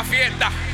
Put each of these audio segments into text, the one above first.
la fiesta.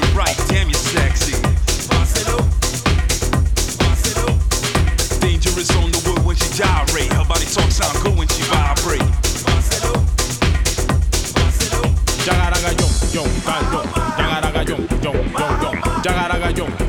Damn, you're sexy. Dangerous on the wood when she gyrate. Her body talk sound good when she vibrate. Jagaraga yum yum yum yum. Jagaraga yum yum yum yum. Jagaraga yum.